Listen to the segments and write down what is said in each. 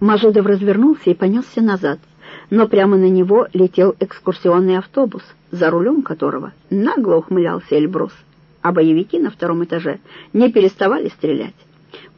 Мажидов развернулся и понесся назад, но прямо на него летел экскурсионный автобус, за рулем которого нагло ухмылялся Эльбрус, а боевики на втором этаже не переставали стрелять.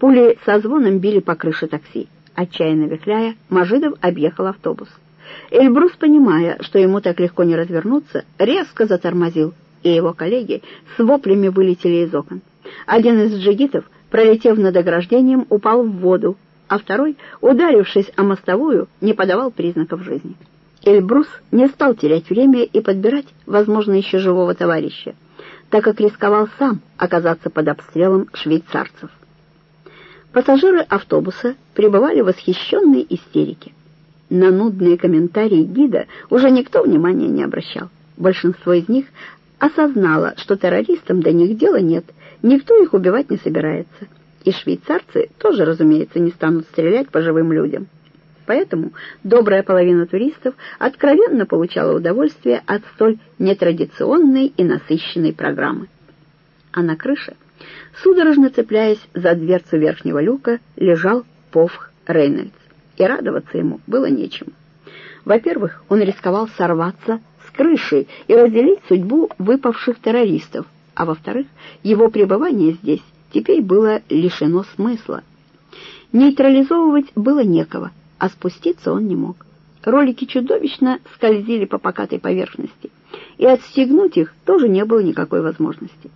Пули со звоном били по крыше такси. Отчаянно вихляя, Мажидов объехал автобус. Эльбрус, понимая, что ему так легко не развернуться, резко затормозил, и его коллеги с воплями вылетели из окон. Один из джигитов, пролетев над ограждением, упал в воду, а второй, ударившись о мостовую, не подавал признаков жизни. Эльбрус не стал терять время и подбирать, возможно, еще живого товарища, так как рисковал сам оказаться под обстрелом швейцарцев. Пассажиры автобуса пребывали в восхищенной истерике. На нудные комментарии гида уже никто внимания не обращал. Большинство из них осознало, что террористам до них дела нет, никто их убивать не собирается. И швейцарцы тоже, разумеется, не станут стрелять по живым людям. Поэтому добрая половина туристов откровенно получала удовольствие от столь нетрадиционной и насыщенной программы. А на крыше, судорожно цепляясь за дверцу верхнего люка, лежал Повх Рейнольдс, и радоваться ему было нечем. Во-первых, он рисковал сорваться с крыши и разделить судьбу выпавших террористов, а во-вторых, его пребывание здесь теперь было лишено смысла. Нейтрализовывать было некого, а спуститься он не мог. Ролики чудовищно скользили по покатой поверхности, и отстегнуть их тоже не было никакой возможности.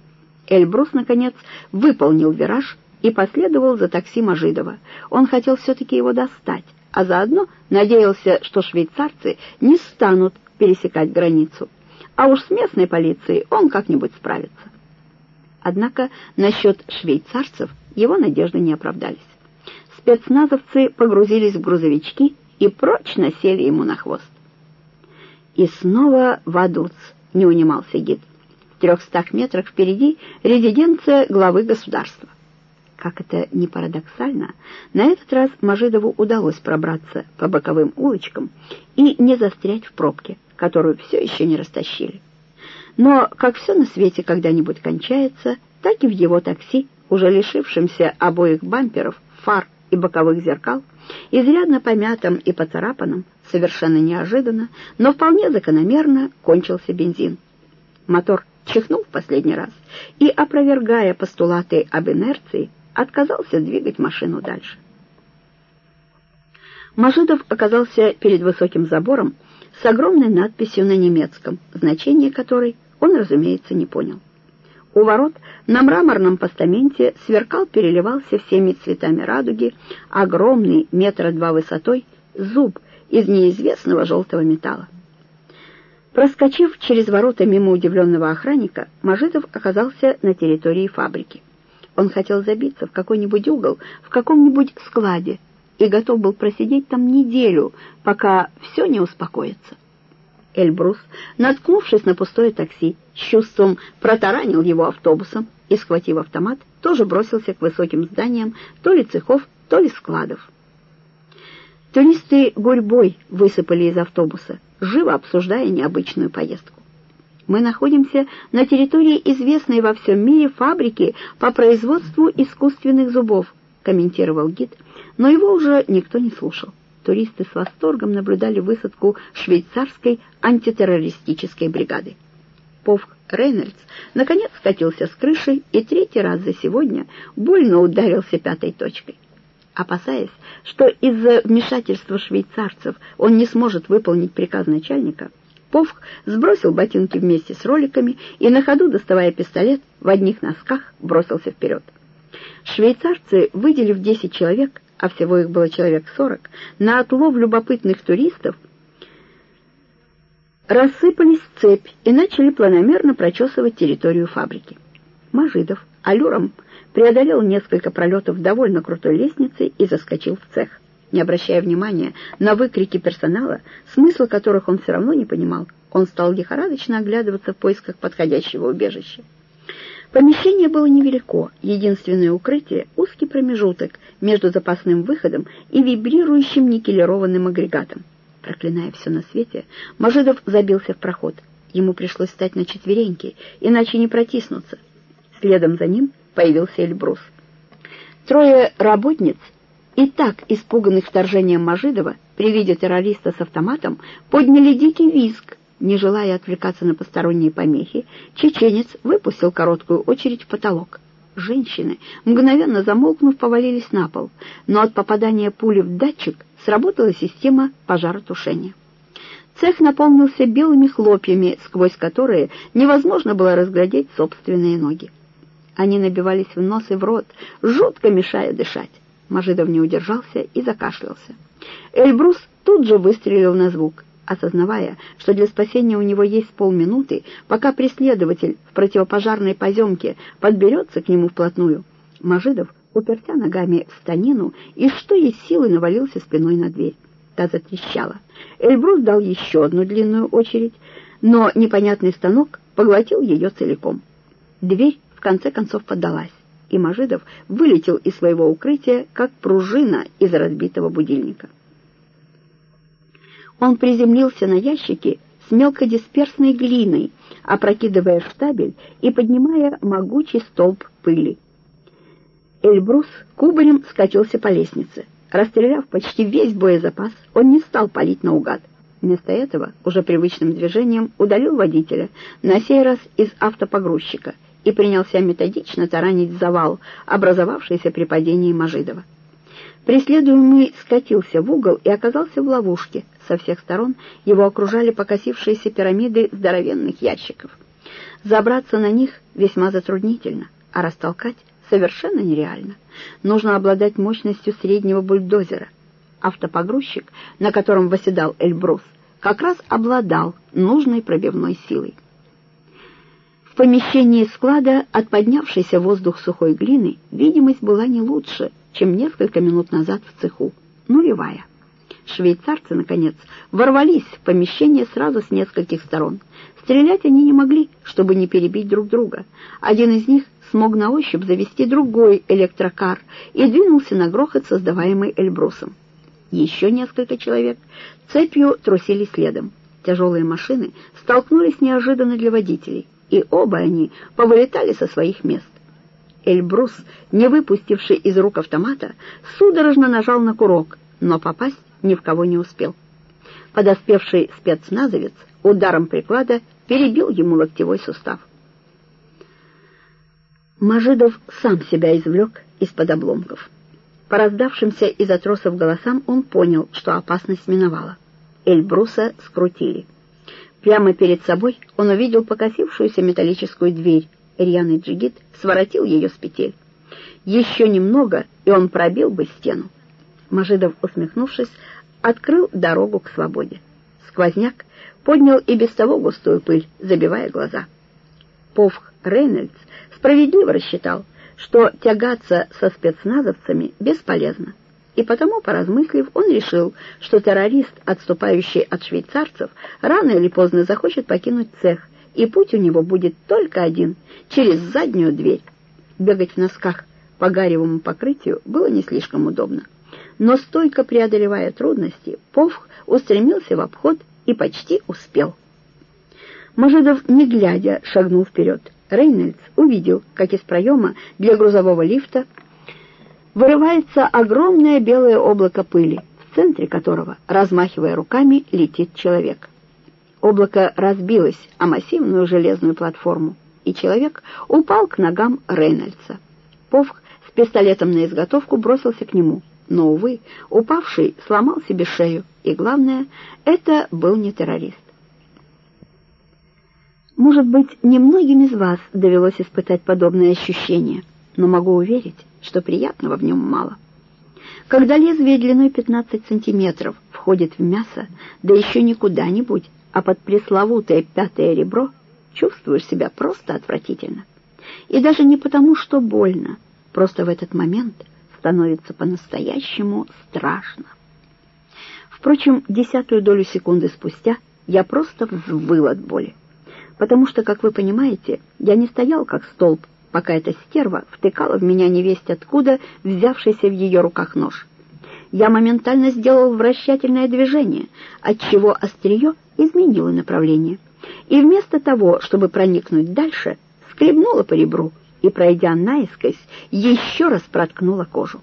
Эльбрус, наконец, выполнил вираж и последовал за такси Мажидова. Он хотел все-таки его достать, а заодно надеялся, что швейцарцы не станут пересекать границу. А уж с местной полицией он как-нибудь справится. Однако насчет швейцарцев его надежды не оправдались. Спецназовцы погрузились в грузовички и прочно сели ему на хвост. И снова Вадуц, не унимался гид. В трехстах метрах впереди резиденция главы государства. Как это ни парадоксально, на этот раз Мажидову удалось пробраться по боковым улочкам и не застрять в пробке, которую все еще не растащили. Но, как все на свете когда-нибудь кончается, так и в его такси, уже лишившемся обоих бамперов, фар и боковых зеркал, изрядно помятым и поцарапанным, совершенно неожиданно, но вполне закономерно кончился бензин. Мотор чихнул в последний раз и, опровергая постулаты об инерции, отказался двигать машину дальше. Мажидов оказался перед высоким забором с огромной надписью на немецком, значение которой он, разумеется, не понял. У ворот на мраморном постаменте сверкал, переливался всеми цветами радуги огромный метра два высотой зуб из неизвестного желтого металла. Проскочив через ворота мимо удивленного охранника, Мажитов оказался на территории фабрики. Он хотел забиться в какой-нибудь угол, в каком-нибудь складе, и готов был просидеть там неделю, пока все не успокоится. Эльбрус, наткнувшись на пустое такси, с чувством протаранил его автобусом и, схватив автомат, тоже бросился к высоким зданиям то ли цехов, то ли складов. Туристы гурьбой высыпали из автобуса, живо обсуждая необычную поездку. Мы находимся на территории известной во всем мире фабрики по производству искусственных зубов, комментировал гид, но его уже никто не слушал туристы с восторгом наблюдали высадку швейцарской антитеррористической бригады. Повк Рейнольдс наконец скатился с крыши и третий раз за сегодня больно ударился пятой точкой. Опасаясь, что из-за вмешательства швейцарцев он не сможет выполнить приказ начальника, Повк сбросил ботинки вместе с роликами и на ходу, доставая пистолет, в одних носках бросился вперед. Швейцарцы, выделив 10 человек, а всего их было человек сорок, на отлов любопытных туристов, рассыпались в цепь и начали планомерно прочесывать территорию фабрики. Мажидов аллюром преодолел несколько пролетов довольно крутой лестницы и заскочил в цех. Не обращая внимания на выкрики персонала, смысл которых он все равно не понимал, он стал лихорадочно оглядываться в поисках подходящего убежища. Помещение было невелико, единственное укрытие — узкий промежуток между запасным выходом и вибрирующим никелированным агрегатом. Проклиная все на свете, Мажидов забился в проход. Ему пришлось встать на четвереньки, иначе не протиснуться. Следом за ним появился Эльбрус. Трое работниц и так испуганных вторжением Мажидова при виде террориста с автоматом подняли дикий визг. Не желая отвлекаться на посторонние помехи, чеченец выпустил короткую очередь в потолок. Женщины, мгновенно замолкнув, повалились на пол, но от попадания пули в датчик сработала система пожаротушения. Цех наполнился белыми хлопьями, сквозь которые невозможно было разглядеть собственные ноги. Они набивались в нос и в рот, жутко мешая дышать. Мажидов не удержался и закашлялся. Эльбрус тут же выстрелил на звук, осознавая, что для спасения у него есть полминуты, пока преследователь в противопожарной поземке подберется к нему вплотную. Мажидов, уперся ногами в станину, и что есть силы навалился спиной на дверь. Та затрещала. Эльбрус дал еще одну длинную очередь, но непонятный станок поглотил ее целиком. Дверь в конце концов поддалась и Мажидов вылетел из своего укрытия, как пружина из разбитого будильника. Он приземлился на ящике с мелкодисперсной глиной, опрокидывая штабель и поднимая могучий столб пыли. Эльбрус кубарем скатился по лестнице. Расстреляв почти весь боезапас, он не стал палить наугад. Вместо этого уже привычным движением удалил водителя, на сей раз из автопогрузчика, и принялся методично таранить завал, образовавшийся при падении Мажидова. Преследуемый скатился в угол и оказался в ловушке. Со всех сторон его окружали покосившиеся пирамиды здоровенных ящиков. Забраться на них весьма затруднительно, а растолкать совершенно нереально. Нужно обладать мощностью среднего бульдозера. Автопогрузчик, на котором восседал Эльбрус, как раз обладал нужной пробивной силой. В помещении склада от поднявшейся воздух сухой глины видимость была не лучше, чем несколько минут назад в цеху. Нулевая. Швейцарцы, наконец, ворвались в помещение сразу с нескольких сторон. Стрелять они не могли, чтобы не перебить друг друга. Один из них смог на ощупь завести другой электрокар и двинулся на грохот, создаваемый Эльбрусом. Еще несколько человек цепью трусили следом. Тяжелые машины столкнулись неожиданно для водителей и оба они повылетали со своих мест. Эльбрус, не выпустивший из рук автомата, судорожно нажал на курок, но попасть ни в кого не успел. Подоспевший спецназовец ударом приклада перебил ему локтевой сустав. Мажидов сам себя извлек из-под обломков. По раздавшимся из-за тросов голосам он понял, что опасность миновала. Эльбруса скрутили. Прямо перед собой он увидел покосившуюся металлическую дверь. Рьяный джигит своротил ее с петель. Еще немного, и он пробил бы стену. Мажидов, усмехнувшись, открыл дорогу к свободе. Сквозняк поднял и без того густую пыль, забивая глаза. Повх Рейнольдс справедливо рассчитал, что тягаться со спецназовцами бесполезно и потому, поразмыслив, он решил, что террорист, отступающий от швейцарцев, рано или поздно захочет покинуть цех, и путь у него будет только один — через заднюю дверь. Бегать в носках по гаревому покрытию было не слишком удобно. Но, стойко преодолевая трудности, Повх устремился в обход и почти успел. Мажидов, не глядя, шагнул вперед. Рейнольдс увидел, как из проема для грузового лифта вырывается огромное белое облако пыли, в центре которого, размахивая руками, летит человек. Облако разбилось о массивную железную платформу, и человек упал к ногам Рейнольдса. Повх с пистолетом на изготовку бросился к нему, но, увы, упавший сломал себе шею, и, главное, это был не террорист. Может быть, немногим из вас довелось испытать подобное ощущение, но могу уверить, что приятного в нем мало. Когда лезвие длиной 15 сантиметров входит в мясо, да еще не куда-нибудь, а под пресловутое пятое ребро, чувствуешь себя просто отвратительно. И даже не потому, что больно, просто в этот момент становится по-настоящему страшно. Впрочем, десятую долю секунды спустя я просто взвыл от боли, потому что, как вы понимаете, я не стоял как столб пока эта стерва втыкала в меня невесть откуда взявшийся в ее руках нож. Я моментально сделал вращательное движение, отчего острие изменило направление. И вместо того, чтобы проникнуть дальше, скребнула по ребру и, пройдя наискось, еще раз проткнула кожу.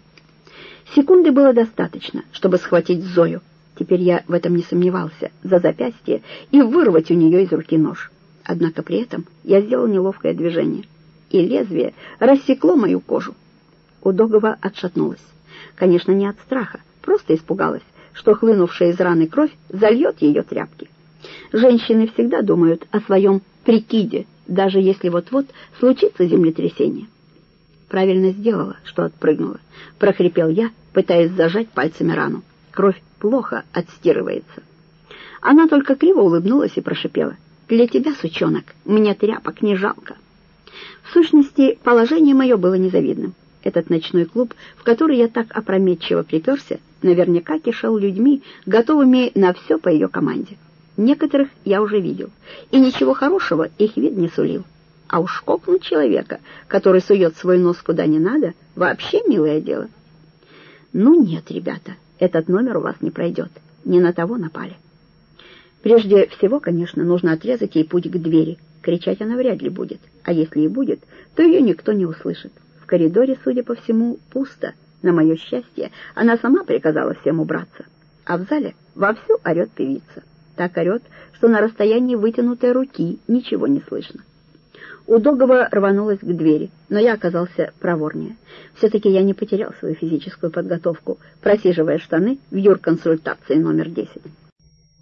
Секунды было достаточно, чтобы схватить Зою. Теперь я в этом не сомневался, за запястье и вырвать у нее из руки нож. Однако при этом я сделал неловкое движение, и лезвие рассекло мою кожу. Удогова отшатнулась. Конечно, не от страха, просто испугалась, что хлынувшая из раны кровь зальет ее тряпки. Женщины всегда думают о своем прикиде, даже если вот-вот случится землетрясение. Правильно сделала, что отпрыгнула. Прохрипел я, пытаясь зажать пальцами рану. Кровь плохо отстирывается. Она только криво улыбнулась и прошипела. «Для тебя, сучонок, мне тряпок не жалко». В сущности, положение мое было незавидным. Этот ночной клуб, в который я так опрометчиво приперся, наверняка кишел людьми, готовыми на все по ее команде. Некоторых я уже видел, и ничего хорошего их вид не сулил. А уж кокнуть человека, который сует свой нос куда не надо, вообще милое дело. Ну нет, ребята, этот номер у вас не пройдет. Не на того напали. Прежде всего, конечно, нужно отрезать ей путь к двери. Кричать она вряд ли будет, а если и будет, то ее никто не услышит. В коридоре, судя по всему, пусто. На мое счастье, она сама приказала всем убраться. А в зале вовсю орет певица. Так орет, что на расстоянии вытянутой руки ничего не слышно. Удогова рванулась к двери, но я оказался проворнее. Все-таки я не потерял свою физическую подготовку, просиживая штаны в юрконсультации номер 10.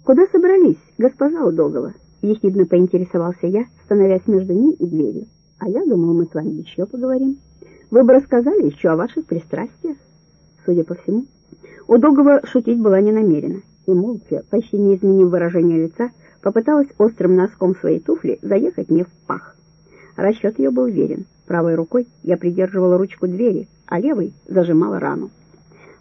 «Куда собрались, госпожа Удогова?» — ехидно поинтересовался я, становясь между ней и дверью. «А я думал, мы с вами еще поговорим. Вы бы рассказали еще о ваших пристрастиях?» Судя по всему, Удогова шутить была не намерена, и молча, почти не изменив выражение лица, попыталась острым носком своей туфли заехать мне в пах. Расчет ее был верен. Правой рукой я придерживала ручку двери, а левой зажимала рану.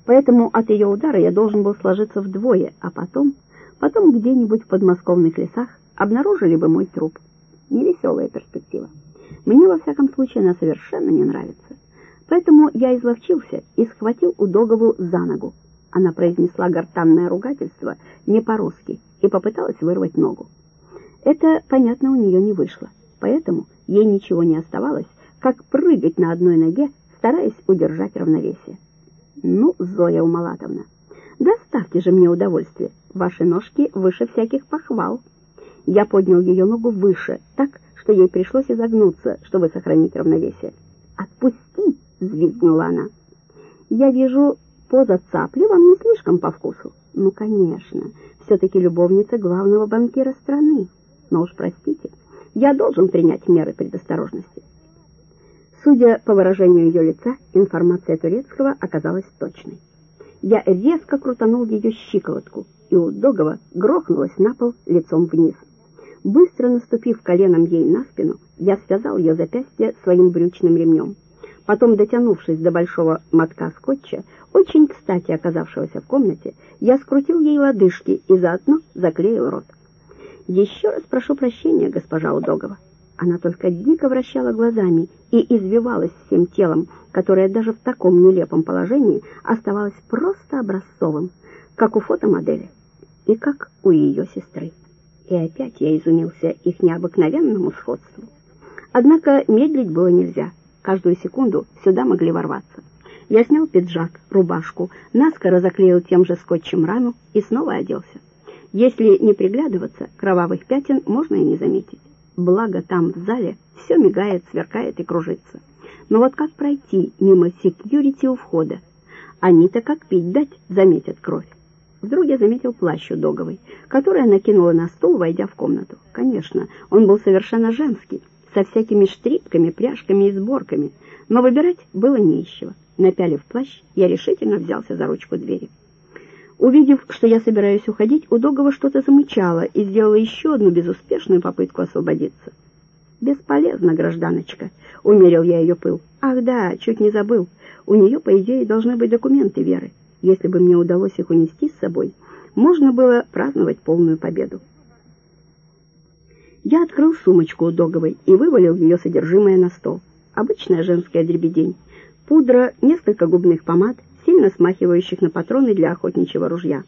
Поэтому от ее удара я должен был сложиться вдвое, а потом, потом где-нибудь в подмосковных лесах обнаружили бы мой труп. Невеселая перспектива. Мне, во всяком случае, она совершенно не нравится. Поэтому я изловчился и схватил Удогову за ногу. Она произнесла гортанное ругательство не по-русски и попыталась вырвать ногу. Это, понятно, у нее не вышло. Поэтому ей ничего не оставалось, как прыгать на одной ноге, стараясь удержать равновесие. «Ну, Зоя Умалатовна, доставьте же мне удовольствие. Ваши ножки выше всяких похвал». Я поднял ее ногу выше, так, что ей пришлось изогнуться, чтобы сохранить равновесие. «Отпусти!» — взвизгнула она. «Я вижу, поза цапли вам не слишком по вкусу». «Ну, конечно, все-таки любовница главного банкира страны. Но уж простите, я должен принять меры предосторожности. Судя по выражению ее лица, информация турецкого оказалась точной. Я резко крутанул ее щиколотку, и у Догова грохнулась на пол лицом вниз. Быстро наступив коленом ей на спину, я связал ее запястье своим брючным ремнем. Потом, дотянувшись до большого мотка скотча, очень кстати оказавшегося в комнате, я скрутил ей лодыжки и заодно заклеил рот. «Еще раз прошу прощения, госпожа Удогова». Она только дико вращала глазами и извивалась всем телом, которое даже в таком нелепом положении оставалось просто образцовым, как у фотомодели и как у ее сестры. И опять я изумился их необыкновенному сходству. Однако медлить было нельзя. Каждую секунду сюда могли ворваться. Я снял пиджак, рубашку, наскоро заклеил тем же скотчем рану и снова оделся. Если не приглядываться, кровавых пятен можно и не заметить. Благо там, в зале, все мигает, сверкает и кружится. Но вот как пройти мимо секьюрити у входа? Они-то как пить дать, заметят кровь. Вдруг я заметил плащ у Договой, который она кинула на стол, войдя в комнату. Конечно, он был совершенно женский, со всякими штрипками, пряжками и сборками, но выбирать было не из чего. Напялив плащ, я решительно взялся за ручку двери. Увидев, что я собираюсь уходить, Удогова что-то замычала и сделала еще одну безуспешную попытку освободиться. «Бесполезно, гражданочка», — умерил я ее пыл. «Ах да, чуть не забыл. У нее, по идее, должны быть документы Веры. Если бы мне удалось их унести с собой, можно было праздновать полную победу». Я открыл сумочку у Договой и вывалил ее содержимое на стол. Обычная женская дребедень. Пудра, несколько губных помад, сильно смахивающих на патроны для охотничьего ружья.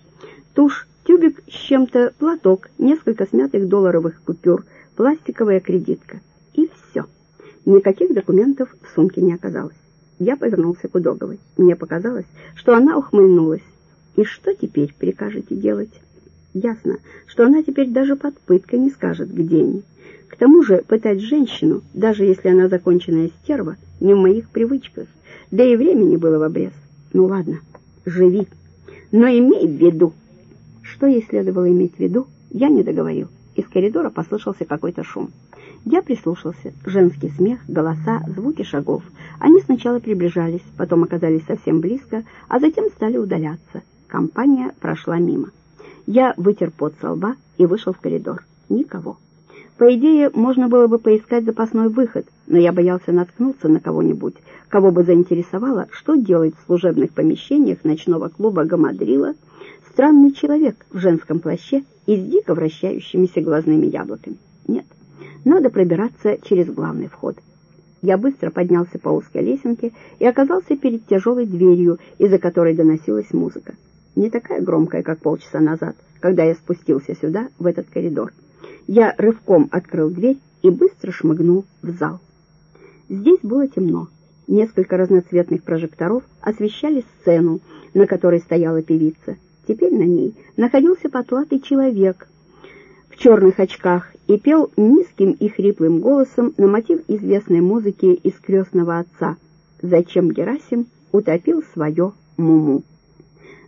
Тушь, тюбик с чем-то, платок, несколько смятых долларовых купюр, пластиковая кредитка. И все. Никаких документов в сумке не оказалось. Я повернулся к Удоговой. Мне показалось, что она ухмыльнулась. «И что теперь прикажете делать?» Ясно, что она теперь даже под пыткой не скажет, где они. К тому же пытать женщину, даже если она законченная стерва, не в моих привычках. Да и времени было в обрез. Ну ладно, живи. Но имей в виду. Что ей следовало иметь в виду, я не договорил. Из коридора послышался какой-то шум. Я прислушался. Женский смех, голоса, звуки шагов. Они сначала приближались, потом оказались совсем близко, а затем стали удаляться. Компания прошла мимо. Я вытер пот со лба и вышел в коридор. Никого. По идее, можно было бы поискать запасной выход, но я боялся наткнуться на кого-нибудь, кого бы заинтересовало, что делает в служебных помещениях ночного клуба «Гамадрила» странный человек в женском плаще и с дико вращающимися глазными яблоками. Нет, надо пробираться через главный вход. Я быстро поднялся по узкой лесенке и оказался перед тяжелой дверью, из-за которой доносилась музыка. Не такая громкая, как полчаса назад, когда я спустился сюда, в этот коридор. Я рывком открыл дверь и быстро шмыгнул в зал. Здесь было темно. Несколько разноцветных прожекторов освещали сцену, на которой стояла певица. Теперь на ней находился потлатый человек черных очках и пел низким и хриплым голосом на мотив известной музыки из «Крестного отца» «Зачем Герасим утопил свое муму».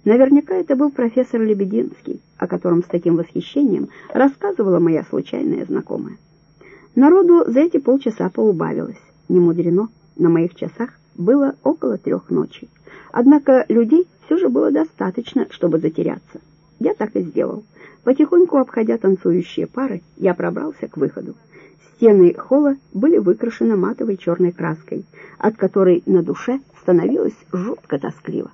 Наверняка это был профессор Лебединский, о котором с таким восхищением рассказывала моя случайная знакомая. Народу за эти полчаса поубавилось. Не мудрено, на моих часах было около трех ночи. Однако людей все же было достаточно, чтобы затеряться. Я так и сделал. Потихоньку обходя танцующие пары, я пробрался к выходу. Стены холла были выкрашены матовой черной краской, от которой на душе становилось жутко тоскливо.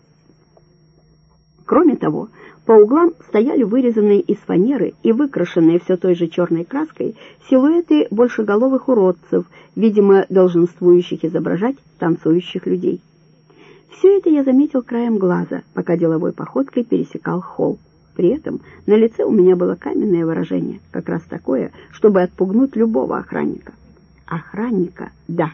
Кроме того, по углам стояли вырезанные из фанеры и выкрашенные все той же черной краской силуэты большеголовых уродцев, видимо, долженствующих изображать танцующих людей. Все это я заметил краем глаза, пока деловой походкой пересекал холл. При этом на лице у меня было каменное выражение, как раз такое, чтобы отпугнуть любого охранника. Охранника, да,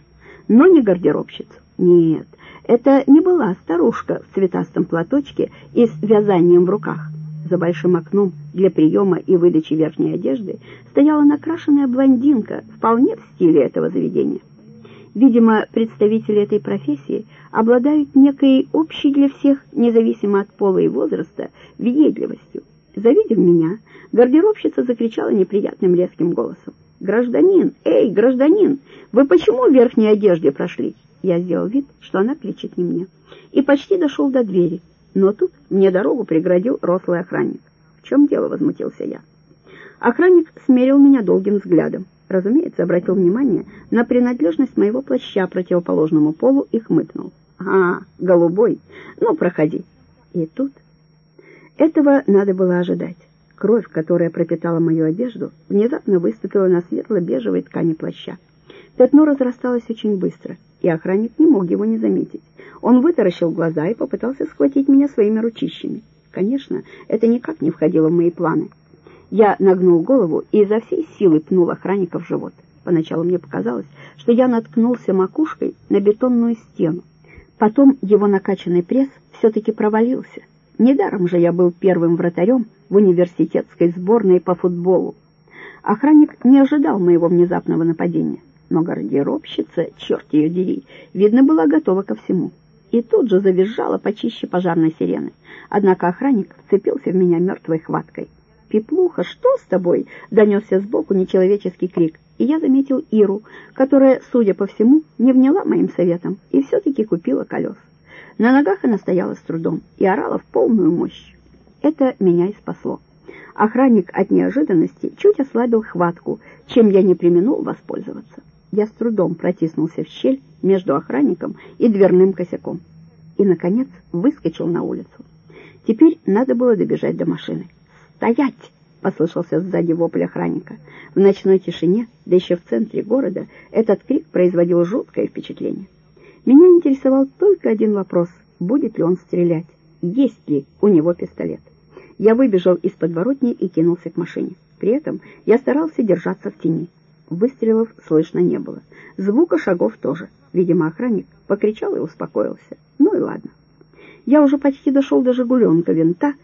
но не гардеробщицу. Нет, это не была старушка в цветастом платочке и с вязанием в руках. За большим окном для приема и выдачи верхней одежды стояла накрашенная блондинка, вполне в стиле этого заведения. Видимо, представители этой профессии обладают некой общей для всех, независимо от пола и возраста, въедливостью. Завидев меня, гардеробщица закричала неприятным резким голосом. «Гражданин! Эй, гражданин! Вы почему в верхней одежде прошли?» Я сделал вид, что она кричит не мне, и почти дошел до двери, но тут мне дорогу преградил рослый охранник. «В чем дело?» — возмутился я. Охранник смерил меня долгим взглядом. Разумеется, обратил внимание на принадлежность моего плаща противоположному полу и хмыкнул. «А, голубой, ну, проходи». И тут... Этого надо было ожидать. Кровь, которая пропитала мою одежду, внезапно выступила на светло-бежевой ткани плаща. Пятно разрасталось очень быстро, и охранник не мог его не заметить. Он вытаращил глаза и попытался схватить меня своими ручищами. Конечно, это никак не входило в мои планы. Я нагнул голову и изо всей силы пнул охранника в живот. Поначалу мне показалось, что я наткнулся макушкой на бетонную стену. Потом его накачанный пресс все-таки провалился. Недаром же я был первым вратарем в университетской сборной по футболу. Охранник не ожидал моего внезапного нападения но гардеробщица, черт ее дери, видно, была готова ко всему. И тут же завизжала почище пожарной сирены. Однако охранник вцепился в меня мертвой хваткой. «Пеплуха, что с тобой?» — донесся сбоку нечеловеческий крик. И я заметил Иру, которая, судя по всему, не вняла моим советам и все-таки купила колес. На ногах она стояла с трудом и орала в полную мощь. Это меня и спасло. Охранник от неожиданности чуть ослабил хватку, чем я не применул воспользоваться я с трудом протиснулся в щель между охранником и дверным косяком. И, наконец, выскочил на улицу. Теперь надо было добежать до машины. «Стоять!» — послышался сзади вопль охранника. В ночной тишине, да еще в центре города, этот крик производил жуткое впечатление. Меня интересовал только один вопрос — будет ли он стрелять, есть ли у него пистолет. Я выбежал из подворотни и кинулся к машине. При этом я старался держаться в тени. Выстрелов слышно не было. Звука шагов тоже. Видимо, охранник покричал и успокоился. Ну и ладно. Я уже почти дошел до «Жигуленка» винта,